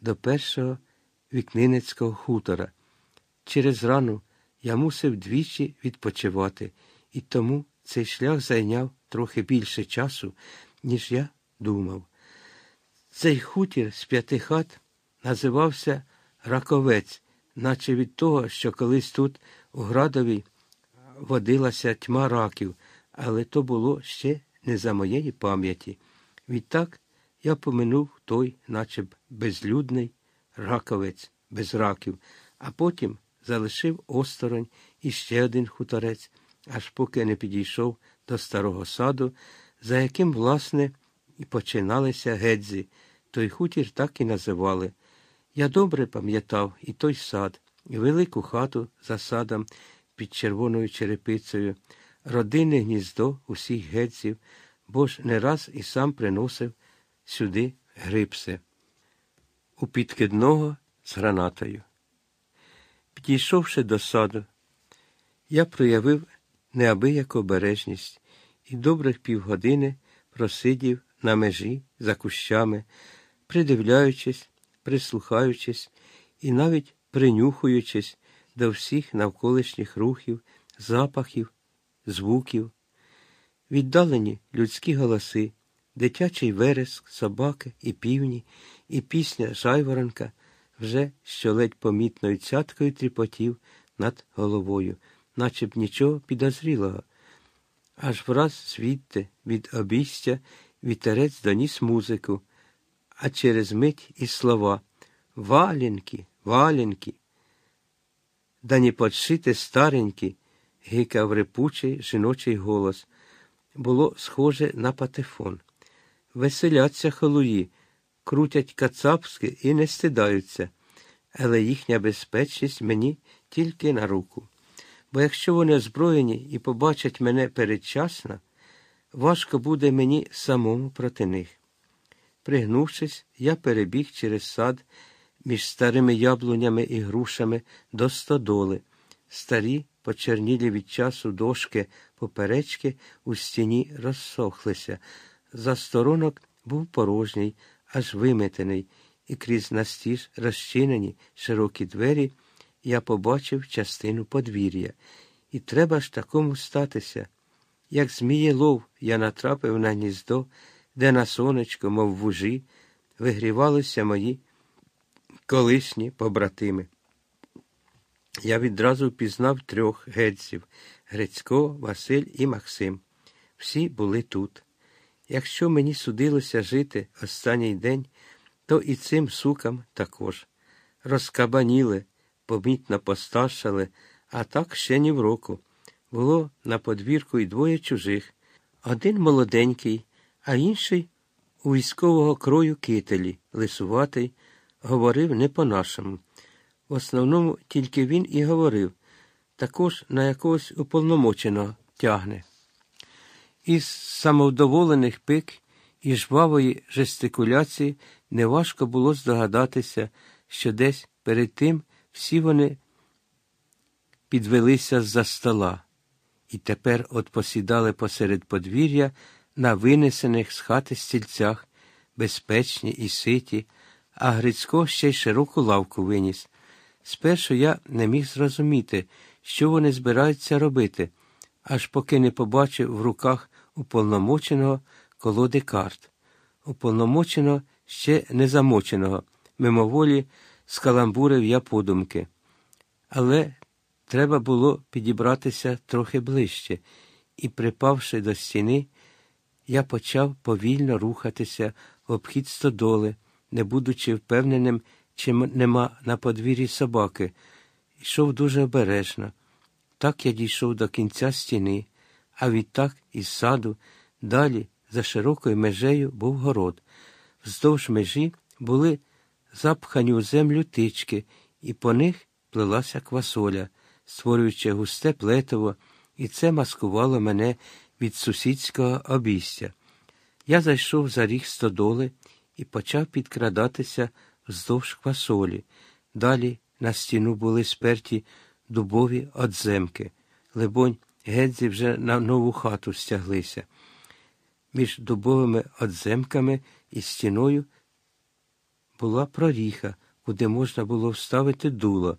до першого вікнинецького хутора. Через рану я мусив двічі відпочивати, і тому цей шлях зайняв трохи більше часу, ніж я думав. Цей хутір з п'яти хат називався Раковець, наче від того, що колись тут, у Градові, водилася тьма раків, але то було ще не за моєї пам'яті. Відтак я поминув той, наче безлюдний раковець без раків, а потім залишив осторонь іще один хуторець, аж поки не підійшов до старого саду, за яким, власне, і починалися гедзі. Той хутір так і називали. Я добре пам'ятав і той сад, і велику хату за садом під червоною черепицею, родинне гніздо усіх гедзів, бо ж не раз і сам приносив сюди грипси. У підкидного з гранатою. Підійшовши до саду, я проявив неабияку обережність і добрих півгодини просидів на межі за кущами, придивляючись, прислухаючись і навіть принюхуючись до всіх навколишніх рухів, запахів, звуків, віддалені людські голоси, дитячий вереск, собаки і півні, і пісня жайворонка вже що ледь помітною цяткою тріпотів над головою, наче б нічого підозрілого. Аж враз звідти від обістя вітерець доніс музику, а через мить і слова Валенки, валенки. Да не подшите старенькі, гикав репучий жіночий голос. Було схоже на патефон. Веселяться холуї, крутять кацапськи і не стидаються, але їхня безпечність мені тільки на руку. Бо якщо вони озброєні і побачать мене передчасно, важко буде мені самому проти них. Пригнувшись, я перебіг через сад між старими яблунями і грушами до стодоли. Старі, почернілі від часу дошки поперечки у стіні розсохлися. За сторонок був порожній, аж виметений, і крізь настіж розчинені широкі двері я побачив частину подвір'я. І треба ж такому статися. Як змієлов, я натрапив на гніздо, де на сонечко, мов вужі, вигрівалися мої колишні побратими. Я відразу впізнав трьох гетців Грицько, Василь і Максим. Всі були тут. Якщо мені судилося жити останній день, то і цим сукам також. Розкабаніли, помітно постаршали, а так ще ні в року. Було на подвірку і двоє чужих. Один молоденький, а інший у військового крою кителі, лисуватий, говорив не по-нашому. В основному тільки він і говорив, також на якогось уповномоченого тягне. Із самовдоволених пик і жвавої жестикуляції неважко було здогадатися, що десь перед тим всі вони підвелися з-за стола і тепер от посідали посеред подвір'я на винесених з хати стільцях, безпечні і ситі, а Грицько ще й широку лавку виніс. Спершу я не міг зрозуміти, що вони збираються робити, аж поки не побачив в руках уповномоченого колоди карт, уповномоченого ще не замоченого, мимоволі скаламбурив я подумки. Але треба було підібратися трохи ближче, і, припавши до стіни, я почав повільно рухатися в обхід стодоли, не будучи впевненим, чи нема на подвір'ї собаки, йшов дуже обережно. Так я дійшов до кінця стіни, а відтак із саду, далі, за широкою межею, був город. Вздовж межі були запхані у землю тички, і по них плелася квасоля, створюючи густе плетиво, і це маскувало мене від сусідського обійстя. Я зайшов за ріг стодоли і почав підкрадатися вздовж квасолі. Далі на стіну були сперті дубові одземки. Либонь, гедзі вже на нову хату стяглися. Між дубовими одземками і стіною була проріха, куди можна було вставити дуло.